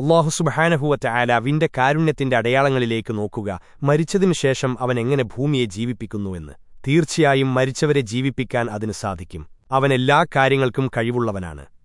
അള്ളാഹുസുബഹാനഹുവറ്റ ആലാവിന്റെ കാരുണ്യത്തിന്റെ അടയാളങ്ങളിലേക്ക് നോക്കുക. മരിച്ചതിനുശേഷം അവൻ എങ്ങനെ ഭൂമിയെ ജീവിപ്പിക്കുന്നുവെന്ന് തീർച്ചയായും മരിച്ചവരെ ജീവിപ്പിക്കാൻ അതിനു സാധിക്കും. അവൻ എല്ലാ കാര്യങ്ങൾക്കും കഴിവുള്ളവനാണ്.